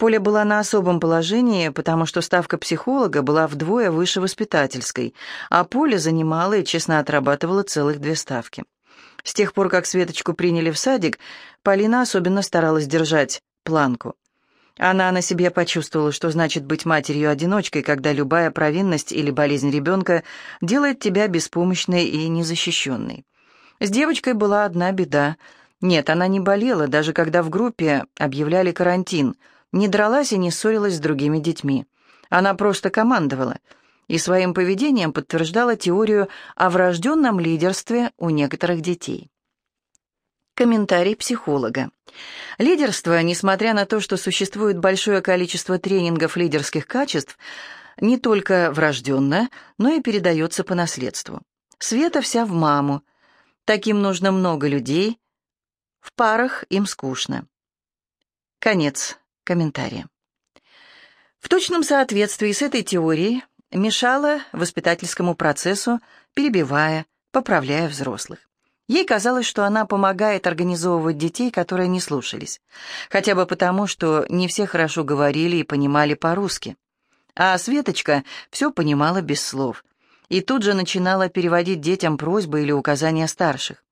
Поля была на особом положении, потому что ставка психолога была вдвое выше воспитательской, а Поля занимала и честно отрабатывала целых две ставки. С тех пор, как Светочку приняли в садик, Полина особенно старалась держать планку. Она на себе почувствовала, что значит быть матерью-одиночкой, когда любая провинность или болезнь ребенка делает тебя беспомощной и незащищенной. С девочкой была одна беда. Нет, она не болела, даже когда в группе объявляли карантин, не дралась и не ссорилась с другими детьми. Она просто командовала и своим поведением подтверждала теорию о врожденном лидерстве у некоторых детей. Комментарий психолога. Лидерство, несмотря на то, что существует большое количество тренингов лидерских качеств, не только врожденно, но и передается по наследству. Света вся в маму. Таким нужно много людей. В парах им скучно. Конец комментария. В точном соответствии с этой теорией мешала воспитательскому процессу, перебивая, поправляя взрослых. Ей казалось, что она помогает организовывать детей, которые не слушались. Хотя бы потому, что не все хорошо говорили и понимали по-русски. А Светочка все понимала без слов. И тут же начинала переводить детям просьбы или указания старших.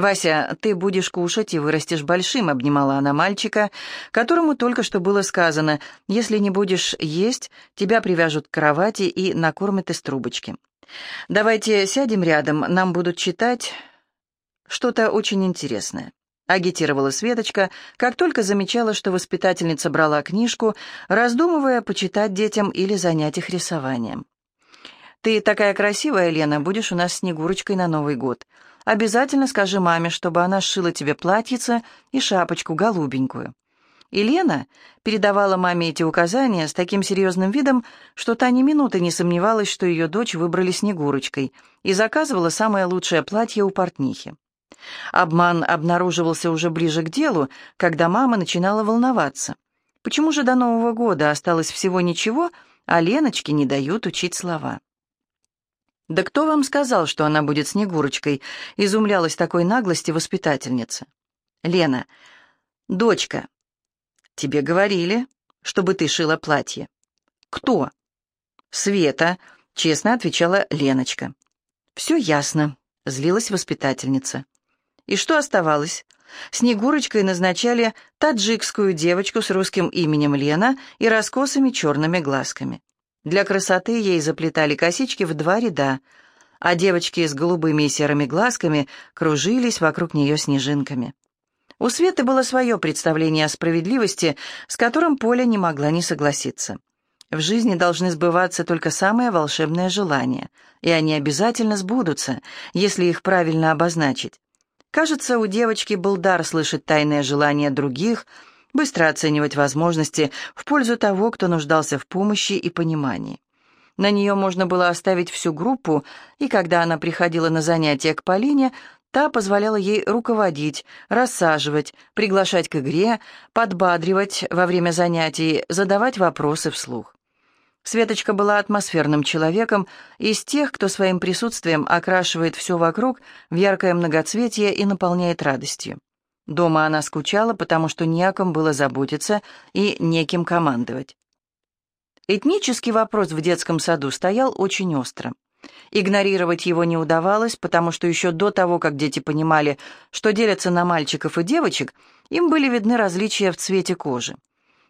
«Вася, ты будешь кушать и вырастешь большим», — обнимала она мальчика, которому только что было сказано, «если не будешь есть, тебя привяжут к кровати и накормят из трубочки». «Давайте сядем рядом, нам будут читать, что-то очень интересное. Агитировала Светочка, как только замечала, что воспитательница брала книжку, раздумывая, почитать детям или занять их рисованием. «Ты такая красивая, Лена, будешь у нас Снегурочкой на Новый год. Обязательно скажи маме, чтобы она сшила тебе платьице и шапочку голубенькую». И передавала маме эти указания с таким серьезным видом, что та ни минуты не сомневалась, что ее дочь выбрали Снегурочкой, и заказывала самое лучшее платье у портнихи. Обман обнаруживался уже ближе к делу, когда мама начинала волноваться. Почему же до Нового года осталось всего ничего, а Леночке не дают учить слова? «Да кто вам сказал, что она будет Снегурочкой?» — изумлялась такой наглости воспитательница. «Лена, дочка, тебе говорили, чтобы ты шила платье». «Кто?» «Света», — честно отвечала Леночка. «Все ясно», — злилась воспитательница. И что оставалось? Снегурочкой назначали таджикскую девочку с русским именем Лена и раскосыми черными глазками. Для красоты ей заплетали косички в два ряда, а девочки с голубыми и серыми глазками кружились вокруг нее снежинками. У Светы было свое представление о справедливости, с которым Поля не могла не согласиться. В жизни должны сбываться только самые волшебные желания, и они обязательно сбудутся, если их правильно обозначить. Кажется, у девочки был дар слышать тайные желания других, быстро оценивать возможности в пользу того, кто нуждался в помощи и понимании. На нее можно было оставить всю группу, и когда она приходила на занятия к Полине, та позволяла ей руководить, рассаживать, приглашать к игре, подбадривать во время занятий, задавать вопросы вслух. Светочка была атмосферным человеком, из тех, кто своим присутствием окрашивает все вокруг в яркое многоцветие и наполняет радостью. Дома она скучала, потому что не о ком было заботиться и неким командовать. Этнический вопрос в детском саду стоял очень остро. Игнорировать его не удавалось, потому что еще до того, как дети понимали, что делятся на мальчиков и девочек, им были видны различия в цвете кожи.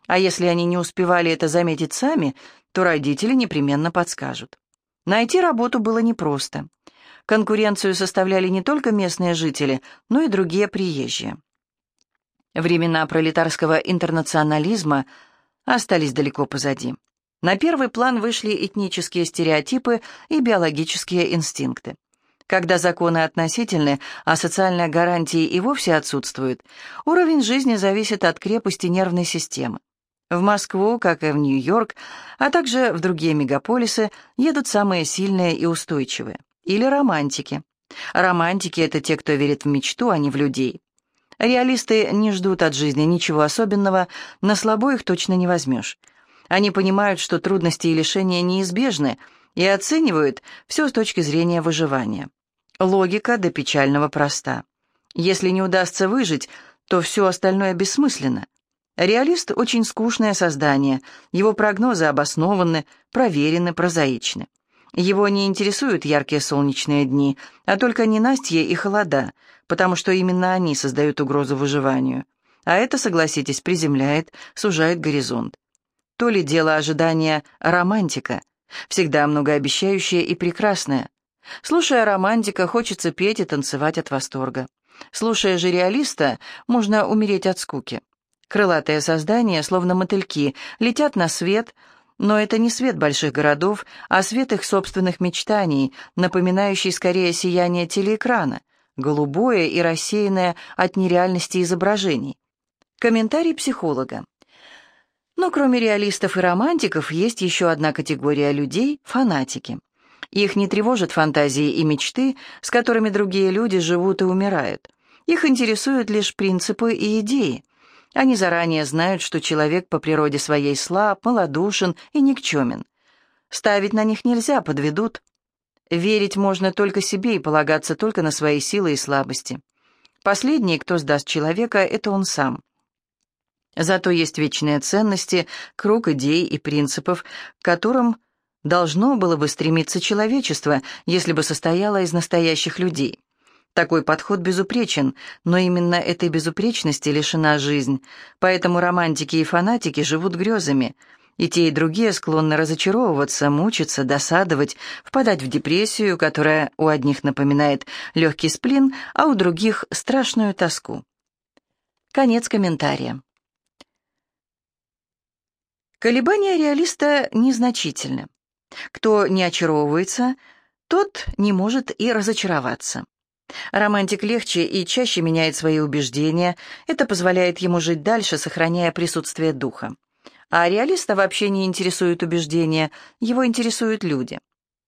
А если они не успевали это заметить сами, то родители непременно подскажут. Найти работу было непросто. Конкуренцию составляли не только местные жители, но и другие приезжие. Времена пролетарского интернационализма остались далеко позади. На первый план вышли этнические стереотипы и биологические инстинкты. Когда законы относительны, а социальные гарантии и вовсе отсутствуют, уровень жизни зависит от крепости нервной системы. В Москву, как и в Нью-Йорк, а также в другие мегаполисы, едут самые сильные и устойчивые. Или романтики. Романтики — это те, кто верит в мечту, а не в людей. Реалисты не ждут от жизни ничего особенного, на слабо их точно не возьмешь. Они понимают, что трудности и лишения неизбежны, и оценивают все с точки зрения выживания. Логика до печального проста. Если не удастся выжить, то все остальное бессмысленно. Реалист – очень скучное создание, его прогнозы обоснованы, проверены, прозаичны. Его не интересуют яркие солнечные дни, а только ненастье и холода, потому что именно они создают угрозу выживанию. А это, согласитесь, приземляет, сужает горизонт. То ли дело ожидания романтика, всегда многообещающее и прекрасное. Слушая романтика, хочется петь и танцевать от восторга. Слушая же реалиста, можно умереть от скуки. Крылатые создания, словно мотыльки, летят на свет, но это не свет больших городов, а свет их собственных мечтаний, напоминающий скорее сияние телеэкрана, голубое и рассеянное от нереальности изображений. Комментарий психолога. Но кроме реалистов и романтиков есть еще одна категория людей – фанатики. Их не тревожат фантазии и мечты, с которыми другие люди живут и умирают. Их интересуют лишь принципы и идеи. Они заранее знают, что человек по природе своей слаб, малодушен и никчемен. Ставить на них нельзя, подведут. Верить можно только себе и полагаться только на свои силы и слабости. Последний, кто сдаст человека, это он сам. Зато есть вечные ценности, круг идей и принципов, к которым должно было бы стремиться человечество, если бы состояло из настоящих людей. Такой подход безупречен, но именно этой безупречности лишена жизнь, поэтому романтики и фанатики живут грезами, и те и другие склонны разочаровываться, мучиться, досадовать, впадать в депрессию, которая у одних напоминает легкий сплин, а у других — страшную тоску. Конец комментария. Колебания реалиста незначительны. Кто не очаровывается, тот не может и разочароваться. Романтик легче и чаще меняет свои убеждения, это позволяет ему жить дальше, сохраняя присутствие духа. А реалиста вообще не интересуют убеждения, его интересуют люди.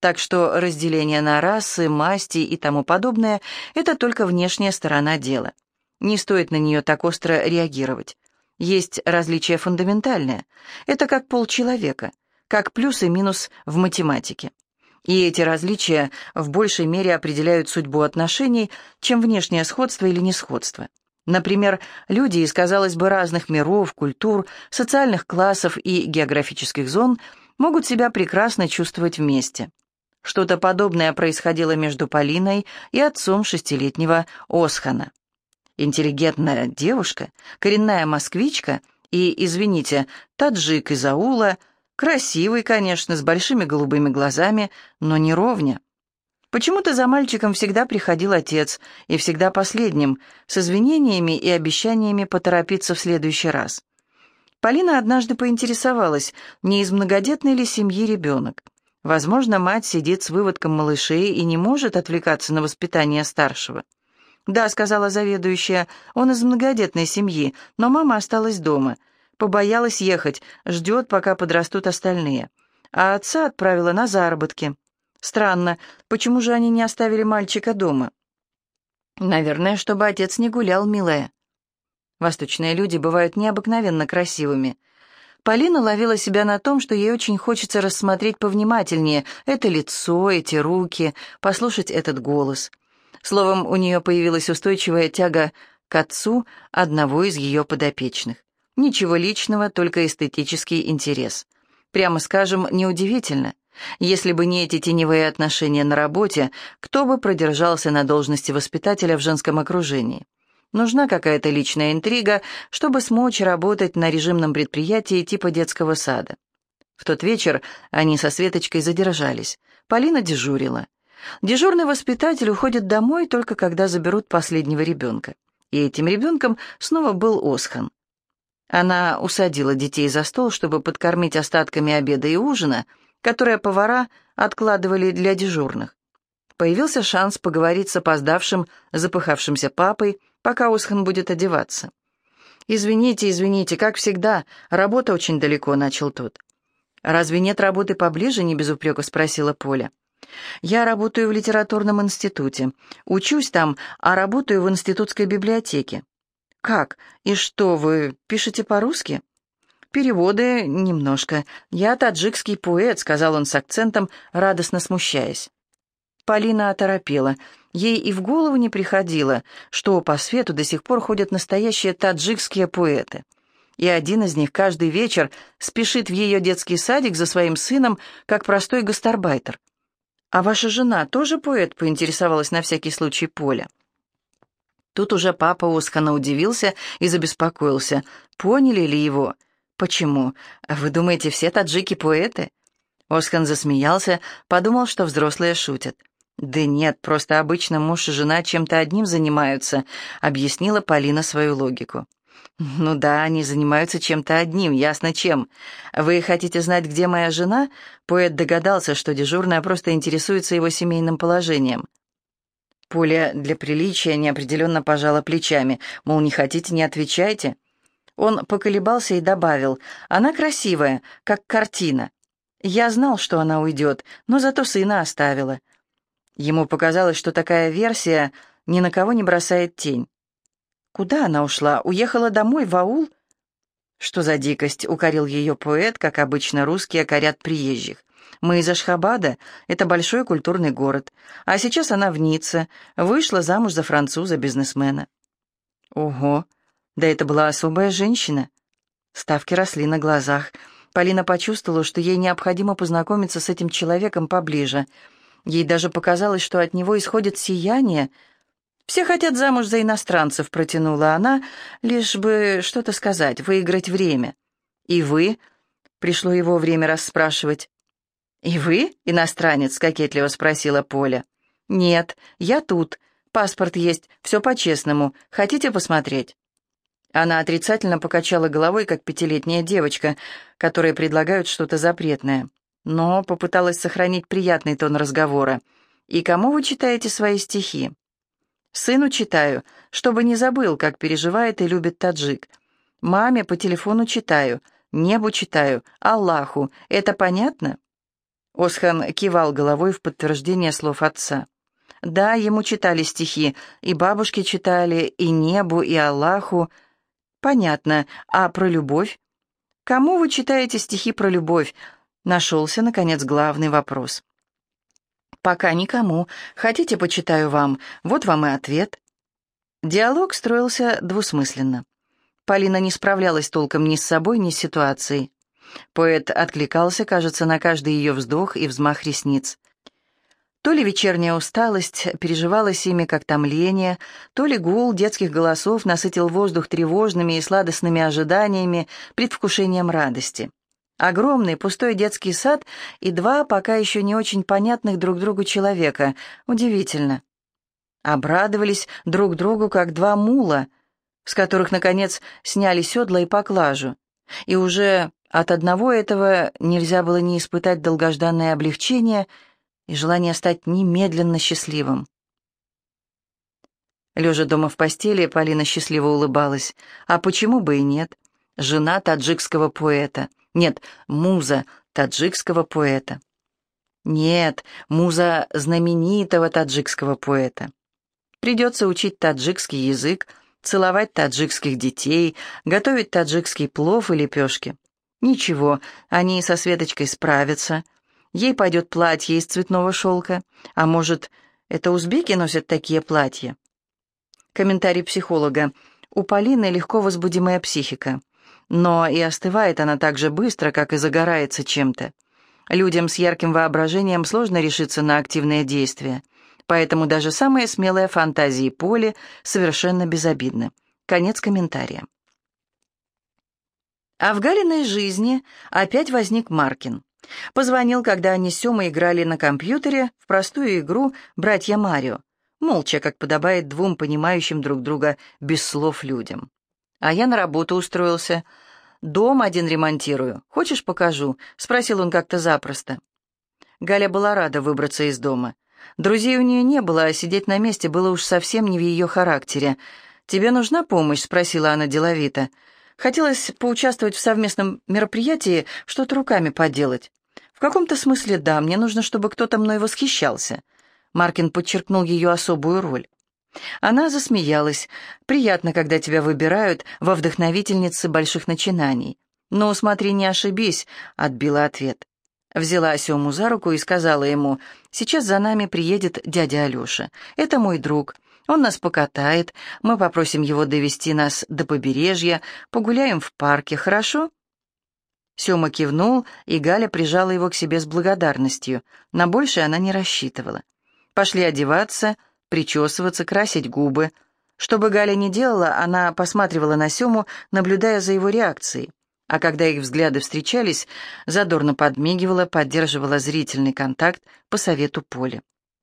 Так что разделение на расы, масти и тому подобное – это только внешняя сторона дела. Не стоит на нее так остро реагировать. Есть различия фундаментальные. Это как полчеловека, как плюс и минус в математике. И эти различия в большей мере определяют судьбу отношений, чем внешнее сходство или несходство. Например, люди из, казалось бы, разных миров, культур, социальных классов и географических зон могут себя прекрасно чувствовать вместе. Что-то подобное происходило между Полиной и отцом шестилетнего Осхана. Интеллигентная девушка, коренная москвичка и, извините, таджик из аула – Красивый, конечно, с большими голубыми глазами, но не ровня. Почему-то за мальчиком всегда приходил отец, и всегда последним, с извинениями и обещаниями поторопиться в следующий раз. Полина однажды поинтересовалась, не из многодетной ли семьи ребенок. Возможно, мать сидит с выводком малышей и не может отвлекаться на воспитание старшего. «Да», — сказала заведующая, — «он из многодетной семьи, но мама осталась дома. Побоялась ехать, ждет, пока подрастут остальные. А отца отправила на заработки. Странно, почему же они не оставили мальчика дома? Наверное, чтобы отец не гулял, милая. Восточные люди бывают необыкновенно красивыми. Полина ловила себя на том, что ей очень хочется рассмотреть повнимательнее это лицо, эти руки, послушать этот голос. Словом, у нее появилась устойчивая тяга к отцу одного из ее подопечных. Ничего личного, только эстетический интерес. Прямо скажем, неудивительно. Если бы не эти теневые отношения на работе, кто бы продержался на должности воспитателя в женском окружении? Нужна какая-то личная интрига, чтобы смочь работать на режимном предприятии типа детского сада. В тот вечер они со Светочкой задержались. Полина дежурила. Дежурный воспитатель уходит домой только когда заберут последнего ребенка. И этим ребенком снова был Осхан. Она усадила детей за стол, чтобы подкормить остатками обеда и ужина, которые повара откладывали для дежурных. Появился шанс поговорить с опоздавшим, запыхавшимся папой, пока Осхан будет одеваться. «Извините, извините, как всегда, работа очень далеко», — начал тот. «Разве нет работы поближе?» — не без упрека спросила Поля. «Я работаю в литературном институте. Учусь там, а работаю в институтской библиотеке. «Как? И что, вы пишете по-русски?» «Переводы немножко. Я таджикский поэт», — сказал он с акцентом, радостно смущаясь. Полина оторопела. Ей и в голову не приходило, что по свету до сих пор ходят настоящие таджикские поэты. и один из них каждый вечер спешит в ее детский садик за своим сыном, как простой гастарбайтер. «А ваша жена тоже поэт?» — поинтересовалась на всякий случай Поля. Тут уже папа Оскана удивился и забеспокоился. Поняли ли его? Почему? Вы думаете, все таджики поэты? Оскан засмеялся, подумал, что взрослые шутят. «Да нет, просто обычно муж и жена чем-то одним занимаются», — объяснила Полина свою логику. «Ну да, они занимаются чем-то одним, ясно чем. Вы хотите знать, где моя жена?» Поэт догадался, что дежурная просто интересуется его семейным положением. Поля для приличия неопределенно пожала плечами, мол, не хотите, не отвечайте. Он поколебался и добавил, «Она красивая, как картина. Я знал, что она уйдет, но зато сына оставила. Ему показалось, что такая версия ни на кого не бросает тень. Куда она ушла? Уехала домой, в аул? Что за дикость, укорил ее поэт, как обычно русские корят приезжих. Мы из Ашхабада, это большой культурный город. А сейчас она в Ницце, вышла замуж за француза-бизнесмена. Ого, да это была особая женщина. Ставки росли на глазах. Полина почувствовала, что ей необходимо познакомиться с этим человеком поближе — Ей даже показалось, что от него исходит сияние. «Все хотят замуж за иностранцев», — протянула она, лишь бы что-то сказать, выиграть время. «И вы?» — пришло его время расспрашивать. «И вы, иностранец?» — кокетливо спросила Поля. «Нет, я тут. Паспорт есть, все по-честному. Хотите посмотреть?» Она отрицательно покачала головой, как пятилетняя девочка, которой предлагают что-то запретное но попыталась сохранить приятный тон разговора. «И кому вы читаете свои стихи?» «Сыну читаю, чтобы не забыл, как переживает и любит таджик. Маме по телефону читаю, небу читаю, Аллаху. Это понятно?» Осхан кивал головой в подтверждение слов отца. «Да, ему читали стихи, и бабушки читали, и небу, и Аллаху. Понятно. А про любовь? Кому вы читаете стихи про любовь? Нашелся, наконец, главный вопрос. «Пока никому. Хотите, почитаю вам? Вот вам и ответ». Диалог строился двусмысленно. Полина не справлялась толком ни с собой, ни с ситуацией. Поэт откликался, кажется, на каждый ее вздох и взмах ресниц. То ли вечерняя усталость переживалась ими как томление, то ли гул детских голосов насытил воздух тревожными и сладостными ожиданиями, предвкушением радости. Огромный пустой детский сад и два пока еще не очень понятных друг другу человека. Удивительно. Обрадовались друг другу, как два мула, с которых, наконец, сняли седла и поклажу. И уже от одного этого нельзя было не испытать долгожданное облегчение и желание стать немедленно счастливым. Лежа дома в постели, Полина счастливо улыбалась. А почему бы и нет? Жена таджикского поэта — нет, муза таджикского поэта. Нет, муза знаменитого таджикского поэта. Придется учить таджикский язык, целовать таджикских детей, готовить таджикский плов и лепешки. Ничего, они со Светочкой справятся. Ей пойдет платье из цветного шелка. А может, это узбеки носят такие платья? Комментарий психолога. У Полины легко возбудимая психика. Но и остывает она так же быстро, как и загорается чем-то. Людям с ярким воображением сложно решиться на активные действия, поэтому даже самые смелые фантазии Поли совершенно безобидны. Конец комментария. А в Галиной жизни опять возник Маркин. Позвонил, когда они с Семой играли на компьютере в простую игру «Братья Марио», молча, как подобает двум понимающим друг друга без слов людям. А я на работу устроился. Дом один ремонтирую. Хочешь, покажу?» — спросил он как-то запросто. Галя была рада выбраться из дома. Друзей у нее не было, а сидеть на месте было уж совсем не в ее характере. «Тебе нужна помощь?» — спросила она деловито. Хотелось поучаствовать в совместном мероприятии, что-то руками поделать. В каком-то смысле да, мне нужно, чтобы кто-то мной восхищался. Маркин подчеркнул ее особую роль. Она засмеялась. «Приятно, когда тебя выбирают во вдохновительнице больших начинаний». «Ну, смотри, не ошибись», — отбила ответ. Взяла Сему за руку и сказала ему, «Сейчас за нами приедет дядя Алеша. Это мой друг. Он нас покатает, мы попросим его довести нас до побережья, погуляем в парке, хорошо?» Сёма кивнул, и Галя прижала его к себе с благодарностью. На большее она не рассчитывала. Пошли одеваться, причесываться, красить губы. Что бы Галя ни делала, она посматривала на Сёму, наблюдая за его реакцией. А когда их взгляды встречались, задорно подмигивала, поддерживала зрительный контакт по совету Поли.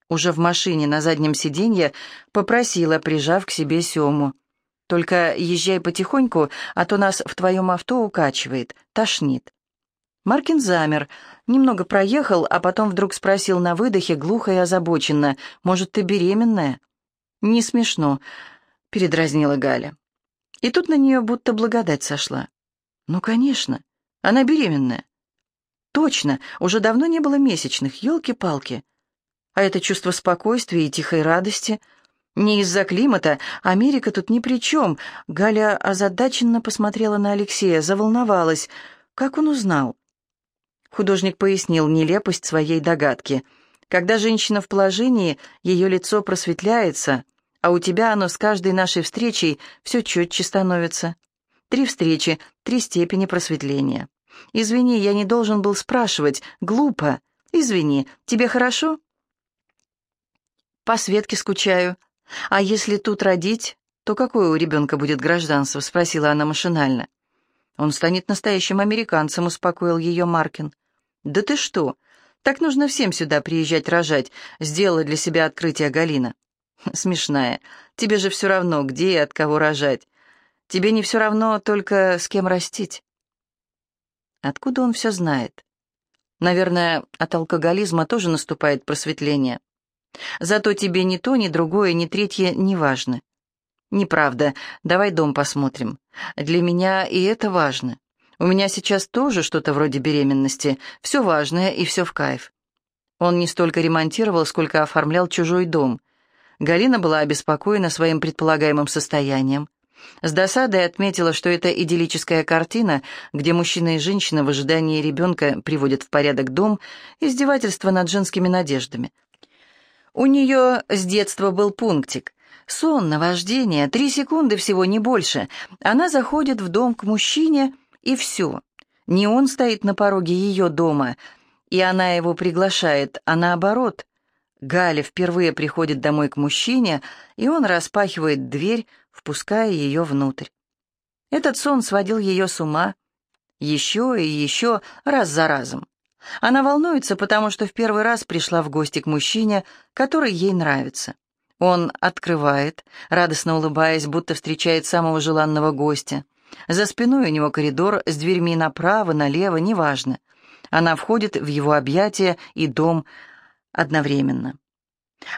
Уже в машине на заднем сиденье попросила, прижав к себе Сёму. Только езжай потихоньку, а то нас в твоем авто укачивает, тошнит». Маркин замер, немного проехал, а потом вдруг спросил на выдохе, глухо и озабоченно, «Может, ты беременная?» «Не смешно», — передразнила Галя. И тут на нее будто благодать сошла. «Ну, конечно, она беременная». «Точно, уже давно не было месячных, елки-палки». А это чувство спокойствия и тихой радости — не из-за климата, Америка тут ни при чем. Галя озадаченно посмотрела на Алексея, заволновалась. Как он узнал? Художник пояснил нелепость своей догадки. Когда женщина в положении, ее лицо просветляется, а у тебя оно с каждой нашей встречей все четче становится. Три встречи, три степени просветления. Извини, я не должен был спрашивать. Глупо. Извини, тебе хорошо? По Светке скучаю. «А если тут родить, то какое у ребенка будет гражданство?» — спросила она машинально. «Он станет настоящим американцем», — успокоил ее Маркин. «Да ты что? Так нужно всем сюда приезжать рожать», — сделала для себя открытие Галина. «Смешная. Тебе же все равно, где и от кого рожать. Тебе не все равно только с кем растить». Откуда он все знает? Наверное, от алкоголизма тоже наступает просветление. Зато тебе ни то, ни другое, ни третье не важно. Неправда. Давай дом посмотрим. Для меня и это важно. У меня сейчас тоже что-то вроде беременности. Все важное и все в кайф. Он не столько ремонтировал, сколько оформлял чужой дом. Галина была обеспокоена своим предполагаемым состоянием. С досадой отметила, что это идиллическая картина, где мужчина и женщина в ожидании ребенка приводят в порядок дом, издевательство над женскими надеждами. У нее с детства был пунктик. Сон, наваждение, три секунды всего, не больше. Она заходит в дом к мужчине, и все. Не он стоит на пороге ее дома, и она его приглашает, а наоборот. Галя впервые приходит домой к мужчине, и он распахивает дверь, впуская ее внутрь. Этот сон сводил ее с ума. Еще и еще, раз за разом. Она волнуется, потому что в первый раз пришла в гости к мужчине, который ей нравится. Он открывает, радостно улыбаясь, будто встречает самого желанного гостя. За спиной у него коридор с дверьми направо, налево, неважно. Она входит в его объятия и дом одновременно.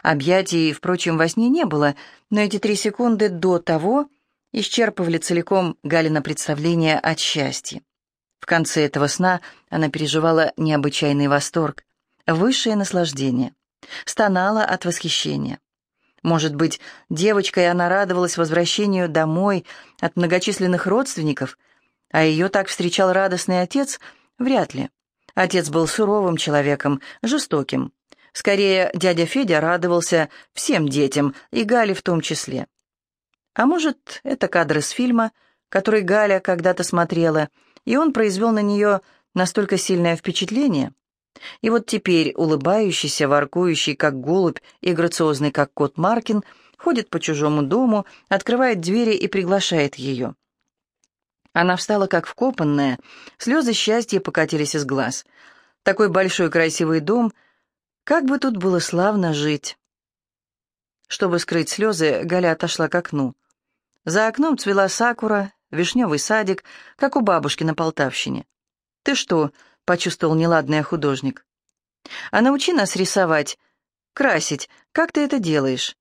Объятий, впрочем, во сне не было, но эти три секунды до того исчерпывали целиком Галина представление от счастья. В конце этого сна она переживала необычайный восторг, высшее наслаждение, стонала от восхищения. Может быть, девочкой она радовалась возвращению домой от многочисленных родственников, а ее так встречал радостный отец? Вряд ли. Отец был суровым человеком, жестоким. Скорее, дядя Федя радовался всем детям, и Гале в том числе. А может, это кадры с фильма, который Галя когда-то смотрела — и он произвел на нее настолько сильное впечатление. И вот теперь улыбающийся, воркующий, как голубь, и грациозный, как кот Маркин, ходит по чужому дому, открывает двери и приглашает ее. Она встала как вкопанная, слезы счастья покатились из глаз. Такой большой красивый дом, как бы тут было славно жить. Чтобы скрыть слезы, Галя отошла к окну. За окном цвела сакура, вишневый садик, как у бабушки на Полтавщине. «Ты что?» — почувствовал неладный художник. «А научи нас рисовать, красить. Как ты это делаешь?»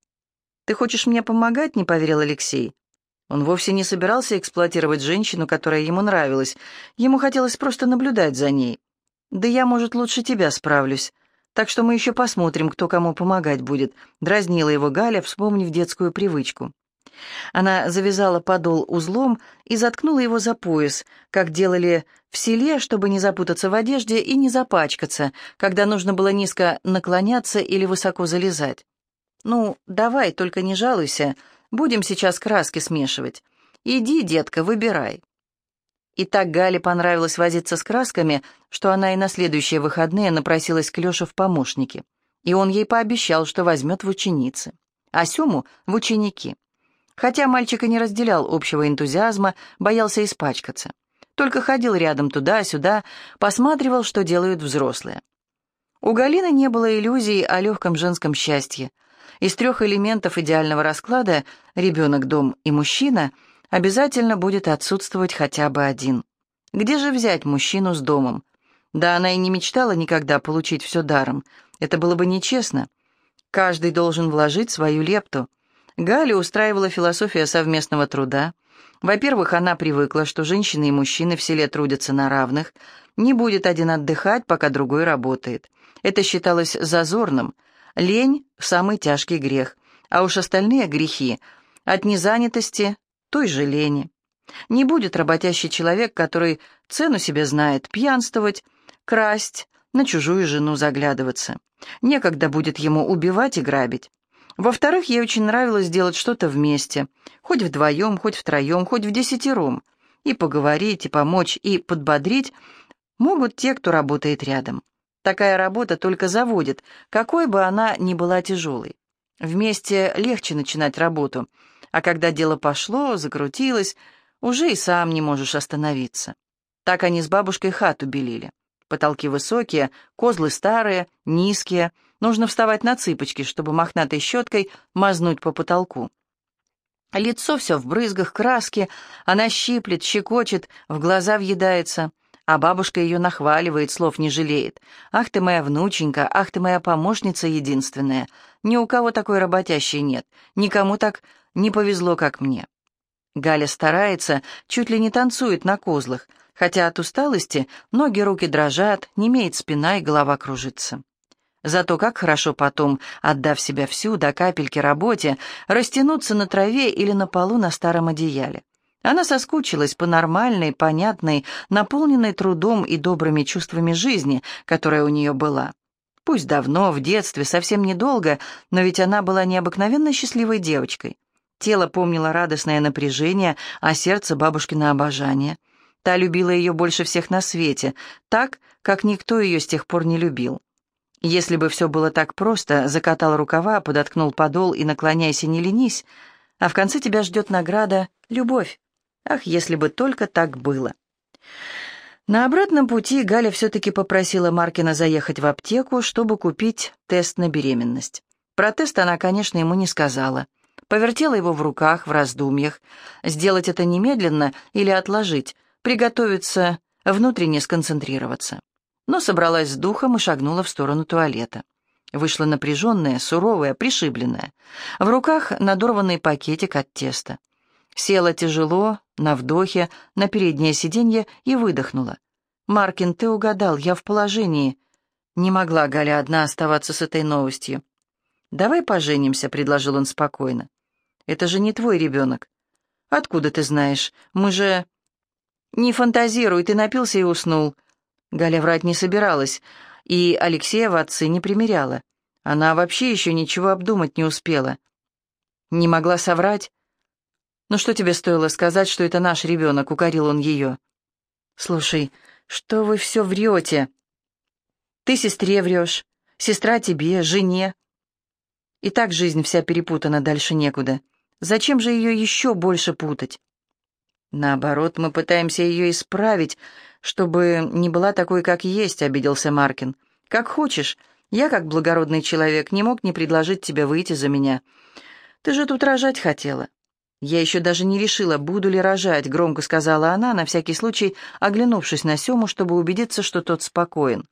«Ты хочешь мне помогать?» — не поверил Алексей. Он вовсе не собирался эксплуатировать женщину, которая ему нравилась. Ему хотелось просто наблюдать за ней. «Да я, может, лучше тебя справлюсь. Так что мы еще посмотрим, кто кому помогать будет», — дразнила его Галя, вспомнив детскую привычку. Она завязала подол узлом и заткнула его за пояс, как делали в селе, чтобы не запутаться в одежде и не запачкаться, когда нужно было низко наклоняться или высоко залезать. Ну, давай, только не жалуйся. Будем сейчас краски смешивать. Иди, детка, выбирай. И так Гале понравилось возиться с красками, что она и на следующие выходные напросилась к Лёше в помощники. И он ей пообещал, что возьмет в ученицы. А Сёму — в ученики. Хотя мальчик и не разделял общего энтузиазма, боялся испачкаться. Только ходил рядом туда-сюда, посматривал, что делают взрослые. У Галины не было иллюзий о легком женском счастье. Из трех элементов идеального расклада — ребенок, дом и мужчина — обязательно будет отсутствовать хотя бы один. Где же взять мужчину с домом? Да она и не мечтала никогда получить все даром. Это было бы нечестно. Каждый должен вложить свою лепту. Галя устраивала философия совместного труда. Во-первых, она привыкла, что женщины и мужчины в селе трудятся на равных. Не будет один отдыхать, пока другой работает. Это считалось зазорным. Лень – самый тяжкий грех. А уж остальные грехи – от незанятости той же лени. Не будет работящий человек, который цену себе знает, пьянствовать, красть, на чужую жену заглядываться. Некогда будет ему убивать и грабить. Во-вторых, ей очень нравилось делать что-то вместе, хоть вдвоем, хоть втроем, хоть в десятером. И поговорить, и помочь, и подбодрить могут те, кто работает рядом. Такая работа только заводит, какой бы она ни была тяжелой. Вместе легче начинать работу, а когда дело пошло, закрутилось, уже и сам не можешь остановиться. Так они с бабушкой хату белили. Потолки высокие, козлы старые, низкие. Нужно вставать на цыпочки, чтобы мохнатой щеткой мазнуть по потолку. Лицо все в брызгах краски, она щиплет, щекочет, в глаза въедается, а бабушка ее нахваливает, слов не жалеет. «Ах ты моя внученька, ах ты моя помощница единственная! Ни у кого такой работящей нет, никому так не повезло, как мне. Галя старается, чуть ли не танцует на козлах, хотя от усталости ноги, руки дрожат, немеет спина и голова кружится. Зато как хорошо потом, отдав себя всю до капельки работе, растянуться на траве или на полу на старом одеяле. Она соскучилась по нормальной, понятной, наполненной трудом и добрыми чувствами жизни, которая у нее была. Пусть давно, в детстве, совсем недолго, но ведь она была необыкновенно счастливой девочкой. Тело помнило радостное напряжение, а сердце бабушкино обожание. Та любила ее больше всех на свете, так, как никто ее с тех пор не любил. Если бы все было так просто, закатал рукава, подоткнул подол и наклоняйся, не ленись, а в конце тебя ждет награда — любовь. Ах, если бы только так было. На обратном пути Галя все-таки попросила Маркина заехать в аптеку, чтобы купить тест на беременность. Про тест она, конечно, ему не сказала повертела его в руках, в раздумьях. Сделать это немедленно или отложить, приготовиться, внутренне сконцентрироваться. Но собралась с духом и шагнула в сторону туалета. Вышла напряженная, суровая, пришибленная. В руках надорванный пакетик от теста. Села тяжело, на вдохе, на переднее сиденье и выдохнула. «Маркин, ты угадал, я в положении». Не могла Галя одна оставаться с этой новостью. «Давай поженимся», — предложил он спокойно. Это же не твой ребенок. Откуда ты знаешь? Мы же... Не фантазируй, ты напился и уснул. Галя врать не собиралась, и Алексея в отцы не примеряла. Она вообще еще ничего обдумать не успела. Не могла соврать. «Ну что тебе стоило сказать, что это наш ребенок?» — укорил он ее. «Слушай, что вы все врете? Ты сестре врешь, сестра тебе, жене. И так жизнь вся перепутана, дальше некуда. Зачем же ее еще больше путать? Наоборот, мы пытаемся ее исправить, чтобы не была такой, как есть, обиделся Маркин. Как хочешь. Я, как благородный человек, не мог не предложить тебе выйти за меня. Ты же тут рожать хотела. Я еще даже не решила, буду ли рожать, громко сказала она, на всякий случай оглянувшись на Сему, чтобы убедиться, что тот спокоен.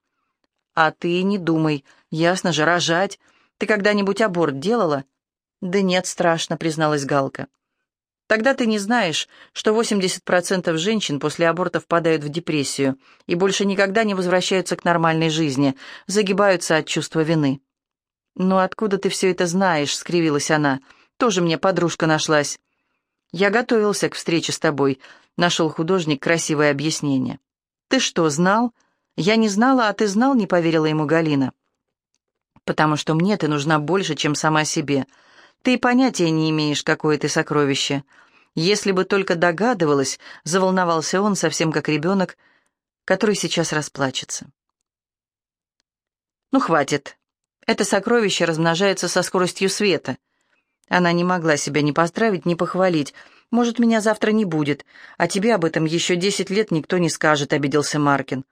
А ты не думай, ясно же, рожать. Ты когда-нибудь аборт делала? «Да нет, страшно», — призналась Галка. «Тогда ты не знаешь, что 80% женщин после аборта впадают в депрессию и больше никогда не возвращаются к нормальной жизни, загибаются от чувства вины». «Ну откуда ты все это знаешь?» — скривилась она. «Тоже мне подружка нашлась». «Я готовился к встрече с тобой», — нашел художник красивое объяснение. «Ты что, знал?» «Я не знала, а ты знал», — не поверила ему Галина. потому что мне ты нужна больше, чем сама себе. Ты понятия не имеешь, какое ты сокровище. Если бы только догадывалась, заволновался он, совсем как ребенок, который сейчас расплачется. Ну, хватит. Это сокровище размножается со скоростью света. Она не могла себя ни поздравить, ни похвалить. «Может, меня завтра не будет, а тебе об этом еще десять лет никто не скажет», — обиделся Маркин.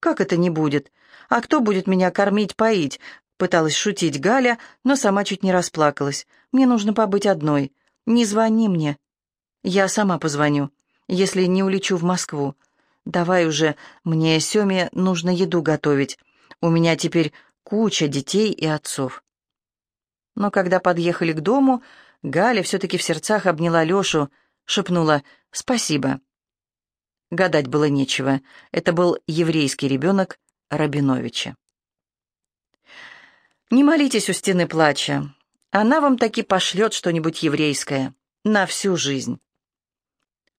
«Как это не будет? А кто будет меня кормить, поить? Пыталась шутить Галя, но сама чуть не расплакалась. «Мне нужно побыть одной. Не звони мне. Я сама позвоню, если не улечу в Москву. Давай уже, мне Семе нужно еду готовить. У меня теперь куча детей и отцов». Но когда подъехали к дому, Галя все-таки в сердцах обняла Лешу, шепнула «Спасибо». Гадать было нечего. Это был еврейский ребенок Рабиновича. Не молитесь у стены плача. Она вам таки пошлет что-нибудь еврейское. На всю жизнь.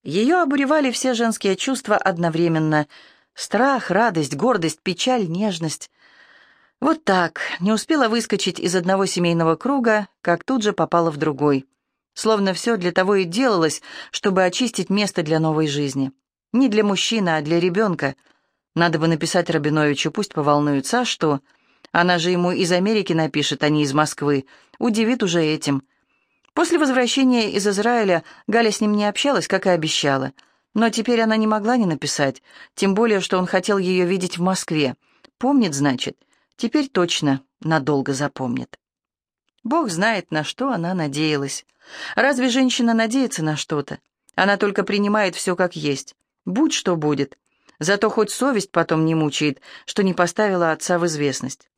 Ее обуревали все женские чувства одновременно. Страх, радость, гордость, печаль, нежность. Вот так, не успела выскочить из одного семейного круга, как тут же попала в другой. Словно все для того и делалось, чтобы очистить место для новой жизни. Не для мужчины, а для ребенка. Надо бы написать Рабиновичу, пусть поволнуется, а что... Она же ему из Америки напишет, а не из Москвы. Удивит уже этим. После возвращения из Израиля Галя с ним не общалась, как и обещала. Но теперь она не могла не написать, тем более, что он хотел ее видеть в Москве. Помнит, значит. Теперь точно надолго запомнит. Бог знает, на что она надеялась. Разве женщина надеется на что-то? Она только принимает все как есть. Будь что будет. Зато хоть совесть потом не мучает, что не поставила отца в известность.